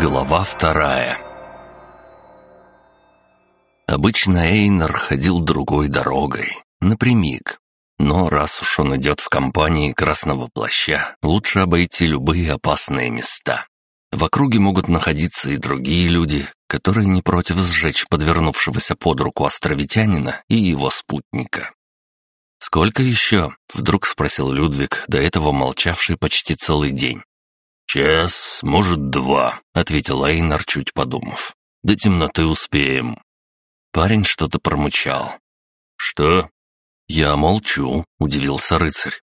Глава вторая Обычно Эйнер ходил другой дорогой, напрямик. Но раз уж он идет в компании красного плаща, лучше обойти любые опасные места. В округе могут находиться и другие люди, которые не против сжечь подвернувшегося под руку островитянина и его спутника. «Сколько еще?» — вдруг спросил Людвиг, до этого молчавший почти целый день. «Час, может, два», — ответил Эйнар, чуть подумав. «До темноты успеем». Парень что-то промычал. «Что?» «Я молчу», — удивился рыцарь.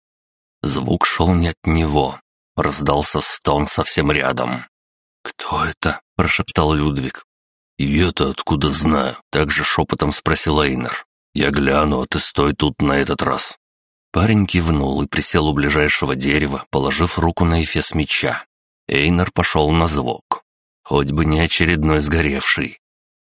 Звук шел не от него. Раздался стон совсем рядом. «Кто это?» — прошептал Людвиг. «Я-то откуда знаю?» — также шепотом спросил Эйнер. «Я гляну, а ты стой тут на этот раз». Парень кивнул и присел у ближайшего дерева, положив руку на эфес меча. Эйнер пошел на звук. Хоть бы не очередной сгоревший.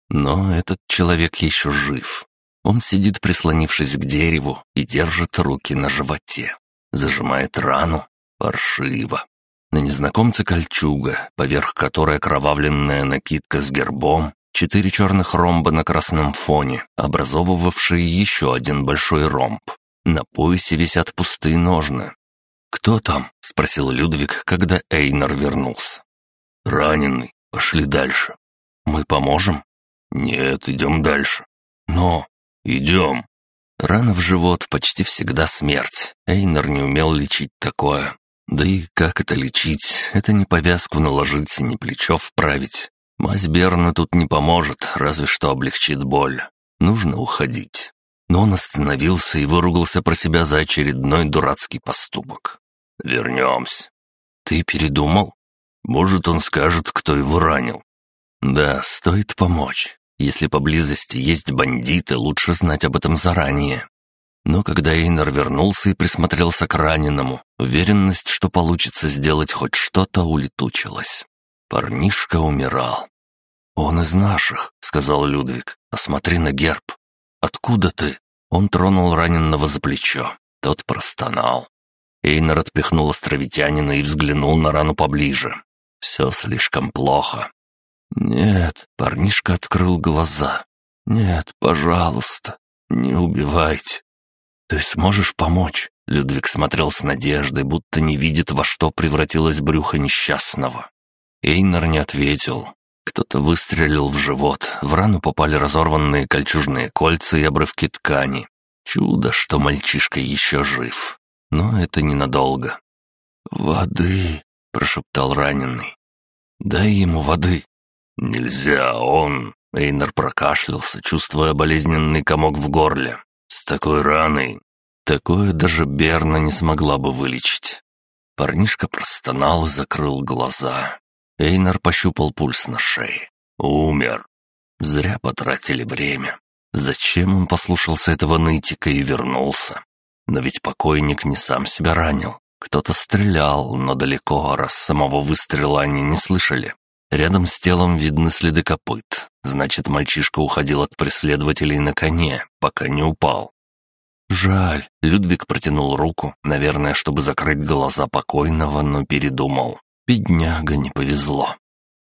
Но этот человек еще жив. Он сидит, прислонившись к дереву, и держит руки на животе. Зажимает рану. Паршиво. На незнакомце кольчуга, поверх которой окровавленная накидка с гербом, четыре черных ромба на красном фоне, образовывавшие еще один большой ромб. На поясе висят пустые ножны. «Кто там?» — спросил Людвиг, когда Эйнар вернулся. «Раненый. Пошли дальше». «Мы поможем?» «Нет, идем дальше». «Но...» «Идем». Рана в живот почти всегда смерть. Эйнар не умел лечить такое. Да и как это лечить? Это не повязку наложить и не плечо вправить. Мазь Берна тут не поможет, разве что облегчит боль. Нужно уходить. Но он остановился и выругался про себя за очередной дурацкий поступок. «Вернемся». «Ты передумал?» «Может, он скажет, кто его ранил». «Да, стоит помочь. Если поблизости есть бандиты, лучше знать об этом заранее». Но когда Эйнер вернулся и присмотрелся к раненому, уверенность, что получится сделать хоть что-то, улетучилась. Парнишка умирал. «Он из наших», — сказал Людвиг. «Посмотри на герб». «Откуда ты?» Он тронул раненного за плечо. Тот простонал. Эйнер отпихнул островитянина и взглянул на рану поближе. Все слишком плохо. «Нет», — парнишка открыл глаза. «Нет, пожалуйста, не убивайте». «Ты сможешь помочь?» Людвиг смотрел с надеждой, будто не видит, во что превратилось брюхо несчастного. Эйнер не ответил. Кто-то выстрелил в живот, в рану попали разорванные кольчужные кольца и обрывки ткани. Чудо, что мальчишка еще жив. Но это ненадолго. «Воды!» — прошептал раненый. «Дай ему воды». «Нельзя, он...» — Эйнер прокашлялся, чувствуя болезненный комок в горле. «С такой раной...» Такое даже Берна не смогла бы вылечить. Парнишка простонал и закрыл глаза. Эйнер пощупал пульс на шее. Умер. Зря потратили время. Зачем он послушался этого нытика и вернулся? Но ведь покойник не сам себя ранил. Кто-то стрелял, но далеко, раз самого выстрела они не слышали. Рядом с телом видны следы копыт. Значит, мальчишка уходил от преследователей на коне, пока не упал. Жаль, Людвиг протянул руку, наверное, чтобы закрыть глаза покойного, но передумал. Бедняга не повезло.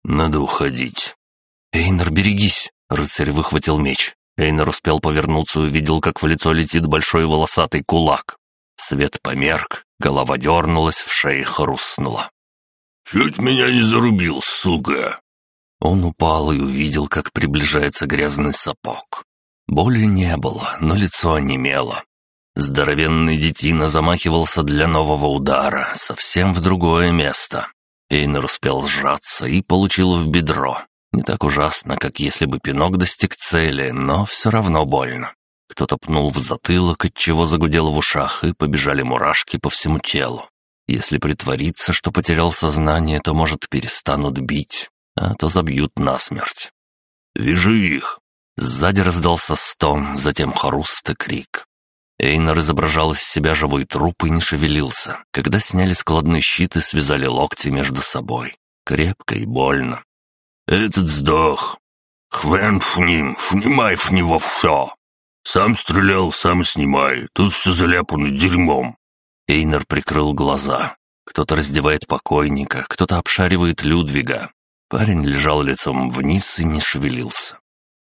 Надо уходить. «Эйнер, берегись!» — рыцарь выхватил меч. Эйнер успел повернуться и увидел, как в лицо летит большой волосатый кулак. Свет померк, голова дернулась, в шее хрустнула. «Чуть меня не зарубил, сука!» Он упал и увидел, как приближается грязный сапог. Боли не было, но лицо онемело. Здоровенный детина замахивался для нового удара, совсем в другое место. Эйнер успел сжаться и получил в бедро. Не так ужасно, как если бы пинок достиг цели, но все равно больно. Кто-то пнул в затылок, от чего загудело в ушах, и побежали мурашки по всему телу. Если притвориться, что потерял сознание, то, может, перестанут бить, а то забьют насмерть. «Вижу их!» Сзади раздался стон, затем хруст и крик. Эйнар изображал из себя живой труп и не шевелился, когда сняли складной щит и связали локти между собой. Крепко и больно. «Этот сдох. Хвен ним, внимай в него все. Сам стрелял, сам снимай, тут все заляпано дерьмом». Эйнер прикрыл глаза. Кто-то раздевает покойника, кто-то обшаривает Людвига. Парень лежал лицом вниз и не шевелился.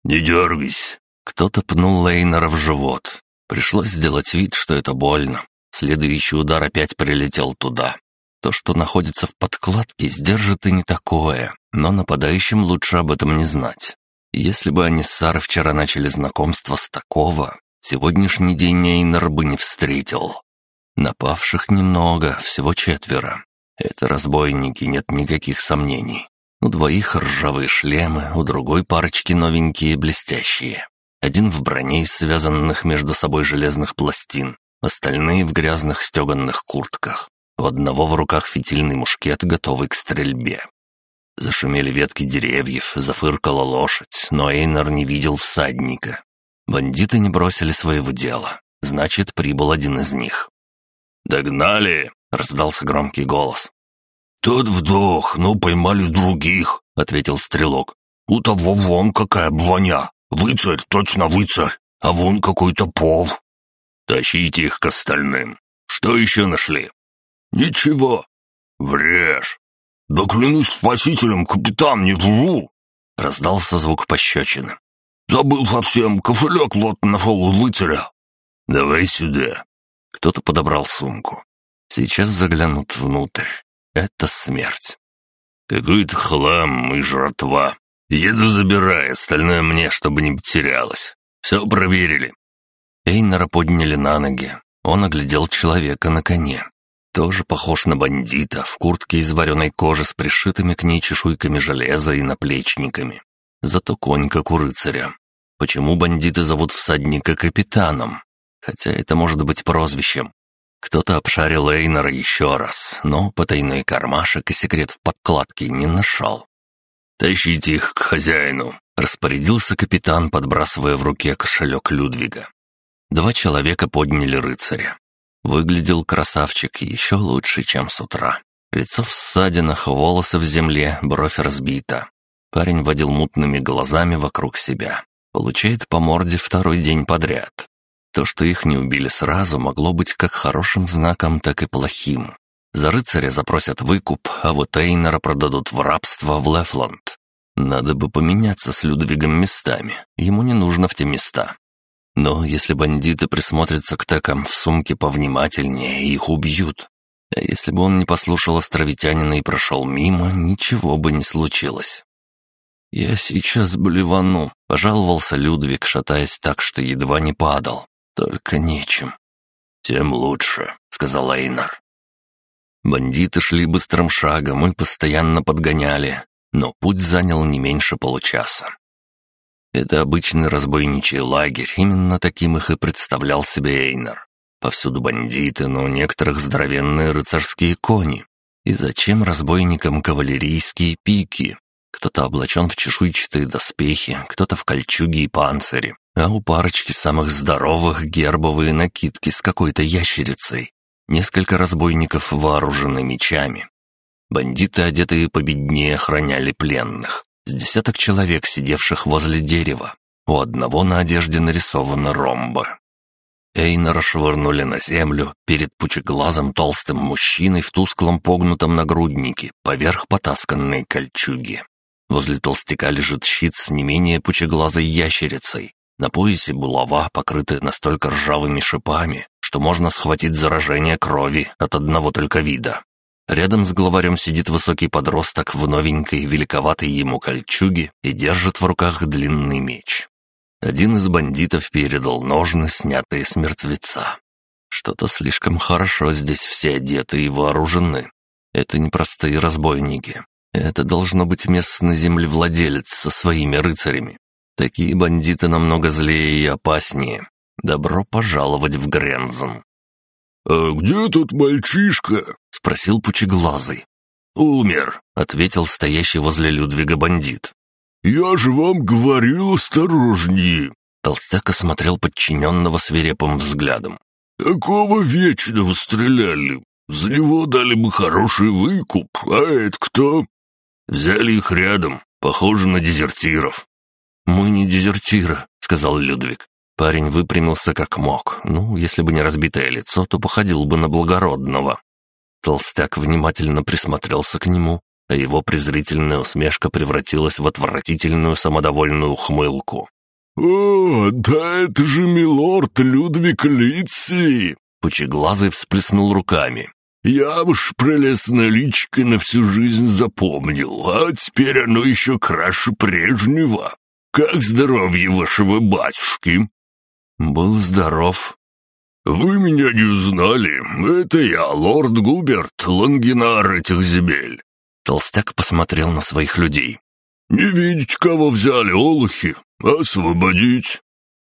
«Не дергайся!» Кто-то пнул Лейнера в живот. Пришлось сделать вид, что это больно. Следующий удар опять прилетел туда. То, что находится в подкладке, сдержит и не такое, но нападающим лучше об этом не знать. Если бы они с Сарой вчера начали знакомство с такого, сегодняшний день Эйнер бы не встретил. Напавших немного, всего четверо. Это разбойники, нет никаких сомнений. У двоих ржавые шлемы, у другой парочки новенькие блестящие. Один в броне из связанных между собой железных пластин, остальные в грязных стеганных куртках. У одного в руках фитильный мушкет, готовый к стрельбе. Зашумели ветки деревьев, зафыркала лошадь, но Эйнар не видел всадника. Бандиты не бросили своего дела, значит, прибыл один из них. «Догнали!» — раздался громкий голос. «Тот вдох, но поймали других», — ответил стрелок. «У того вон какая броня. Выцарь, точно выцарь, а вон какой-то пол». «Тащите их к остальным. Что еще нашли?» «Ничего. Врежь. Да клянусь спасителем, капитан, не вру!» Раздался звук пощечины. «Забыл совсем, кошелек вот нашел у выцаря». «Давай сюда». Кто-то подобрал сумку. Сейчас заглянут внутрь. Это смерть. «Какой-то хлам и жратва. Еду забирай, остальное мне, чтобы не потерялось. Все проверили». Эйнера подняли на ноги. Он оглядел человека на коне. Тоже похож на бандита, в куртке из вареной кожи с пришитыми к ней чешуйками железа и наплечниками. Зато конь как у рыцаря. Почему бандиты зовут всадника капитаном? Хотя это может быть прозвищем. Кто-то обшарил Эйнера еще раз, но потайной кармашек и секрет в подкладке не нашел. «Тащите их к хозяину», — распорядился капитан, подбрасывая в руке кошелек Людвига. Два человека подняли рыцаря. Выглядел красавчик еще лучше, чем с утра. Лицо в ссадинах, волосы в земле, бровь разбита. Парень водил мутными глазами вокруг себя. Получает по морде второй день подряд. То, что их не убили сразу, могло быть как хорошим знаком, так и плохим. За рыцаря запросят выкуп, а вот Эйнера продадут в рабство в Лефланд. Надо бы поменяться с Людвигом местами. Ему не нужно в те места. Но если бандиты присмотрятся к текам в сумке повнимательнее, их убьют. А если бы он не послушал островитянина и прошел мимо, ничего бы не случилось. «Я сейчас блевану», — пожаловался Людвиг, шатаясь так, что едва не падал. «Только нечем». «Тем лучше», — сказал Эйнар. Бандиты шли быстрым шагом и постоянно подгоняли, но путь занял не меньше получаса. Это обычный разбойничий лагерь, именно таким их и представлял себе Эйнер. Повсюду бандиты, но у некоторых здоровенные рыцарские кони. И зачем разбойникам кавалерийские пики? Кто-то облачен в чешуйчатые доспехи, кто-то в кольчуге и панцире, а у парочки самых здоровых гербовые накидки с какой-то ящерицей. Несколько разбойников вооружены мечами. Бандиты, одетые победнее, охраняли пленных. С десяток человек, сидевших возле дерева. У одного на одежде нарисованы ромбы. Эйнора швырнули на землю перед пучеглазым толстым мужчиной в тусклом погнутом нагруднике поверх потасканной кольчуги. Возле толстяка лежит щит с не менее пучеглазой ящерицей. На поясе булава, покрытая настолько ржавыми шипами, что можно схватить заражение крови от одного только вида. Рядом с главарем сидит высокий подросток в новенькой, великоватой ему кольчуге и держит в руках длинный меч. Один из бандитов передал ножны, снятые с мертвеца. Что-то слишком хорошо здесь все одеты и вооружены. Это не простые разбойники. Это должно быть местный землевладелец со своими рыцарями. Такие бандиты намного злее и опаснее. Добро пожаловать в Грензен. «А где тут мальчишка?» — спросил Пучеглазый. «Умер», — ответил стоящий возле Людвига бандит. «Я же вам говорил осторожнее!» Толстяк осмотрел подчиненного свирепым взглядом. «Какого вечного стреляли? За него дали бы хороший выкуп, а это кто?» «Взяли их рядом, похоже на дезертиров». «Мы не дезертиры», — сказал Людвиг. Парень выпрямился как мог. Ну, если бы не разбитое лицо, то походил бы на благородного. Толстяк внимательно присмотрелся к нему. а его презрительная усмешка превратилась в отвратительную самодовольную ухмылку. «О, да это же милорд Людвиг Лици!» Пучеглазый всплеснул руками. «Я уж прелестное личико на всю жизнь запомнил, а теперь оно еще краше прежнего. Как здоровье вашего батюшки?» «Был здоров». «Вы меня не узнали. Это я, лорд Губерт, лангинар этих земель». Толстяк посмотрел на своих людей. «Не видите, кого взяли, олухи? Освободить!»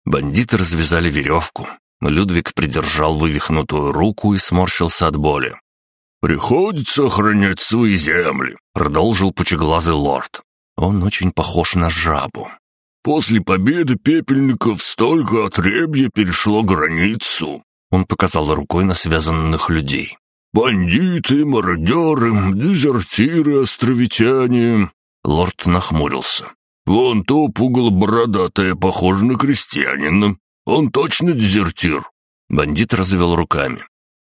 Бандиты развязали веревку. Людвиг придержал вывихнутую руку и сморщился от боли. «Приходится охранять свои земли», — продолжил пучеглазый лорд. Он очень похож на жабу. «После победы пепельников столько отребья перешло границу». Он показал рукой на связанных людей. «Бандиты, мародеры, дезертиры, островитяне». Лорд нахмурился. «Вон то пугало бородатое, похоже на крестьянина. Он точно дезертир?» Бандит развел руками.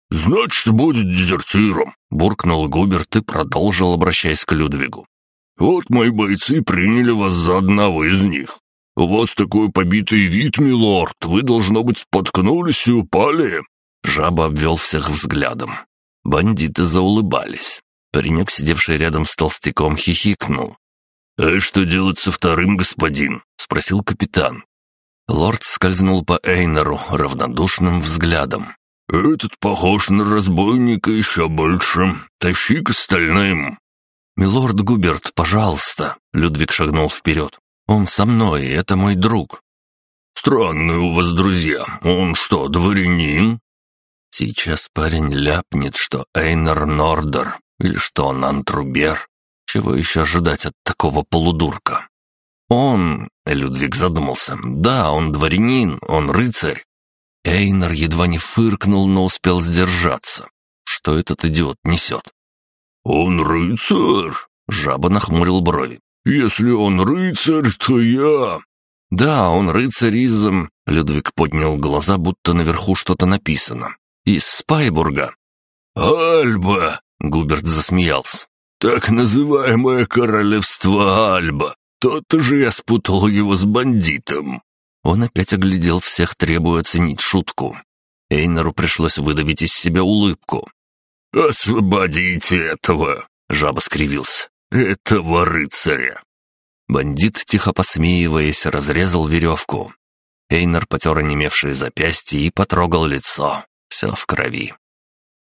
«Значит, будет дезертиром», — буркнул Губерт и продолжил, обращаясь к Людвигу. «Вот мои бойцы приняли вас за одного из них. У вас такой побитый вид, милорд, вы, должно быть, споткнулись и упали». Жаба обвел всех взглядом. Бандиты заулыбались. Паренек, сидевший рядом с толстяком, хихикнул. «А что делать со вторым, господин?» — спросил капитан. Лорд скользнул по Эйнеру равнодушным взглядом. «Этот похож на разбойника еще больше. Тащи к остальным». «Милорд Губерт, пожалуйста!» — Людвиг шагнул вперед. «Он со мной, это мой друг». «Странные у вас друзья. Он что, дворянин?» Сейчас парень ляпнет, что Эйнер Нордер или что он Антрубер. Чего еще ожидать от такого полудурка? Он, Людвиг задумался, да, он дворянин, он рыцарь. Эйнер едва не фыркнул, но успел сдержаться. Что этот идиот несет? «Он рыцарь?» — жаба нахмурил брови. «Если он рыцарь, то я...» «Да, он рыцарь из...» Людвиг поднял глаза, будто наверху что-то написано. «Из Спайбурга». «Альба!» — Губерт засмеялся. «Так называемое королевство Альба. То-то же я спутал его с бандитом». Он опять оглядел всех, требуя оценить шутку. Эйнеру пришлось выдавить из себя улыбку. «Освободите этого!» — жаба скривился. «Этого рыцаря!» Бандит, тихо посмеиваясь, разрезал веревку. Эйнер потер онемевшие запястья и потрогал лицо. Все в крови.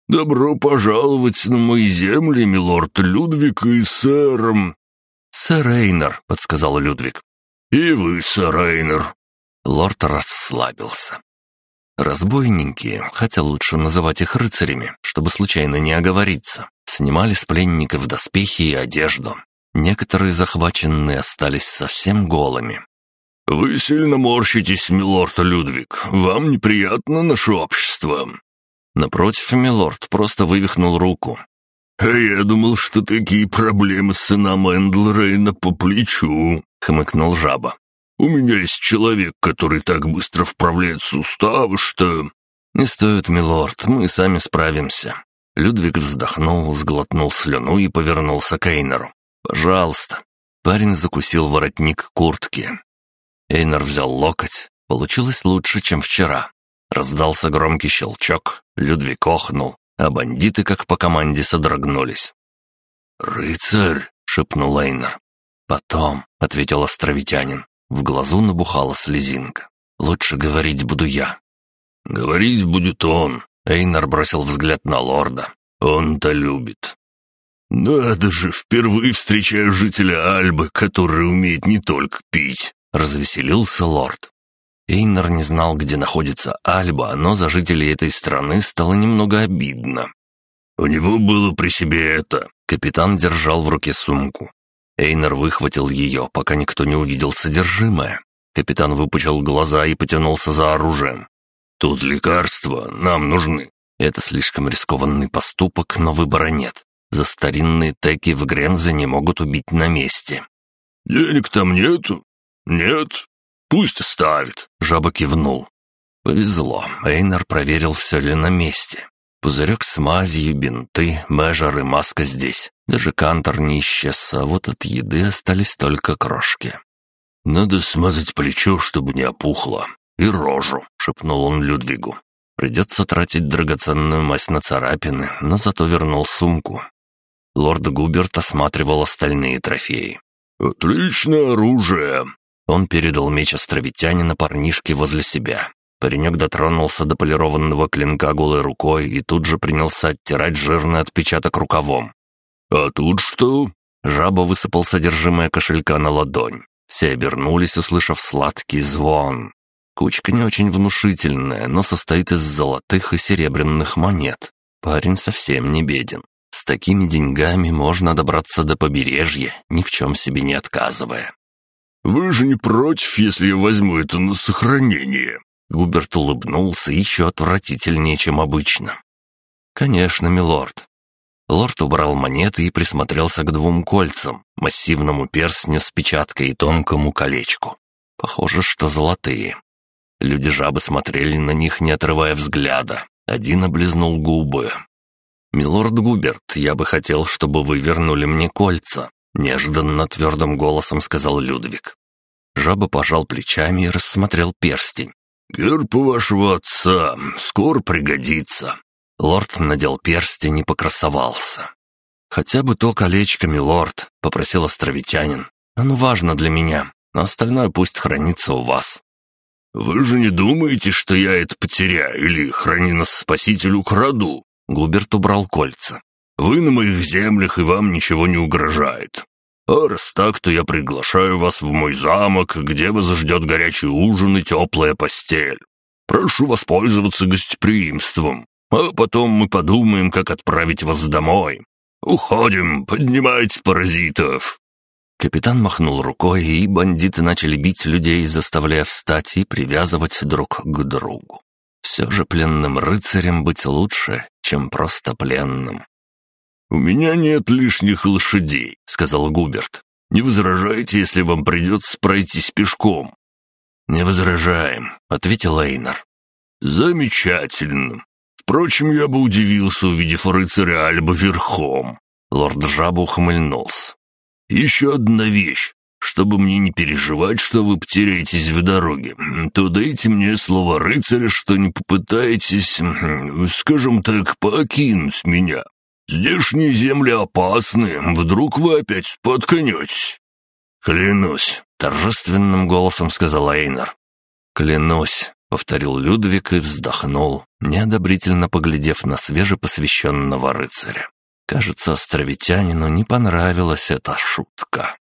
«Добро пожаловать на мои земли, милорд Людвиг и сэр...» «Сэр Эйнер», — подсказал Людвиг. «И вы, сэр Эйнер». Лорд расслабился. Разбойники, хотя лучше называть их рыцарями, чтобы случайно не оговориться, снимали с пленников доспехи и одежду. Некоторые захваченные остались совсем голыми. «Вы сильно морщитесь, милорд Людвиг. Вам неприятно наше общество?» Напротив, милорд просто вывихнул руку. «А я думал, что такие проблемы с сыном Эндлрейна по плечу», — хмыкнул жаба. «У меня есть человек, который так быстро вправляет суставы, что...» «Не стоит, милорд, мы сами справимся». Людвиг вздохнул, сглотнул слюну и повернулся к Эйнеру. «Пожалуйста». Парень закусил воротник куртки. Эйнер взял локоть. Получилось лучше, чем вчера. Раздался громкий щелчок, Людвиг охнул, а бандиты, как по команде, содрогнулись. «Рыцарь!» — шепнул Эйнер. «Потом», — ответил островитянин. В глазу набухала слезинка. «Лучше говорить буду я». «Говорить будет он», — Эйнер бросил взгляд на лорда. «Он-то любит». «Надо же, впервые встречаю жителя Альбы, который умеет не только пить», — развеселился лорд. Эйнер не знал, где находится Альба, но за жителей этой страны стало немного обидно. «У него было при себе это». Капитан держал в руке сумку. Эйнер выхватил ее, пока никто не увидел содержимое. Капитан выпучил глаза и потянулся за оружием. «Тут лекарства, нам нужны». Это слишком рискованный поступок, но выбора нет. За старинные теки в Грензе не могут убить на месте. «Денег там нету?» «Нет, «Пусть ставит», — жаба кивнул. Повезло, Эйнар проверил, все ли на месте. Пузырек с мазью, бинты, межер и маска здесь. Даже кантор не исчез, а вот от еды остались только крошки. «Надо смазать плечо, чтобы не опухло. И рожу», — шепнул он Людвигу. «Придется тратить драгоценную мазь на царапины, но зато вернул сумку». Лорд Губерт осматривал остальные трофеи. «Отличное оружие!» Он передал меч островитянина парнишке возле себя. Паренек дотронулся до полированного клинка голой рукой и тут же принялся оттирать жирный отпечаток рукавом. «А тут что?» Жаба высыпал содержимое кошелька на ладонь. Все обернулись, услышав сладкий звон. Кучка не очень внушительная, но состоит из золотых и серебряных монет. Парень совсем не беден. С такими деньгами можно добраться до побережья, ни в чем себе не отказывая. «Вы же не против, если я возьму это на сохранение?» Губерт улыбнулся еще отвратительнее, чем обычно. «Конечно, милорд. Лорд убрал монеты и присмотрелся к двум кольцам, массивному перстню с печаткой и тонкому колечку. Похоже, что золотые. Люди-жабы смотрели на них, не отрывая взгляда. Один облизнул губы. «Милорд Губерт, я бы хотел, чтобы вы вернули мне кольца», неожиданно твердым голосом сказал Людвиг. Жаба пожал плечами и рассмотрел перстень. «Герб вашего отца скоро пригодится. Лорд надел перстень и покрасовался. «Хотя бы то колечко, милорд», — попросил островитянин. «Оно важно для меня, а остальное пусть хранится у вас». «Вы же не думаете, что я это потеряю или храни нас спаситель украду?» Губерт убрал кольца. «Вы на моих землях, и вам ничего не угрожает. А раз так, то я приглашаю вас в мой замок, где вас ждет горячий ужин и теплая постель. Прошу воспользоваться гостеприимством. А потом мы подумаем, как отправить вас домой. Уходим, поднимайте паразитов!» Капитан махнул рукой, и бандиты начали бить людей, заставляя встать и привязывать друг к другу. Все же пленным рыцарем быть лучше, чем просто пленным. «У меня нет лишних лошадей», — сказал Губерт. «Не возражайте, если вам придется пройтись пешком». «Не возражаем», — ответил Эйнар. «Замечательно. Впрочем, я бы удивился, увидев рыцаря Альба верхом. Лорд Жаба ухмыльнулся. «Еще одна вещь. Чтобы мне не переживать, что вы потеряетесь в дороге, то дайте мне слово рыцаря, что не попытаетесь, скажем так, покинуть меня. Здешние земли опасны, вдруг вы опять споткнетесь». «Клянусь», — торжественным голосом сказал Эйнар. «Клянусь, — повторил Людвиг и вздохнул, неодобрительно поглядев на свежепосвященного рыцаря. Кажется, островитянину не понравилась эта шутка.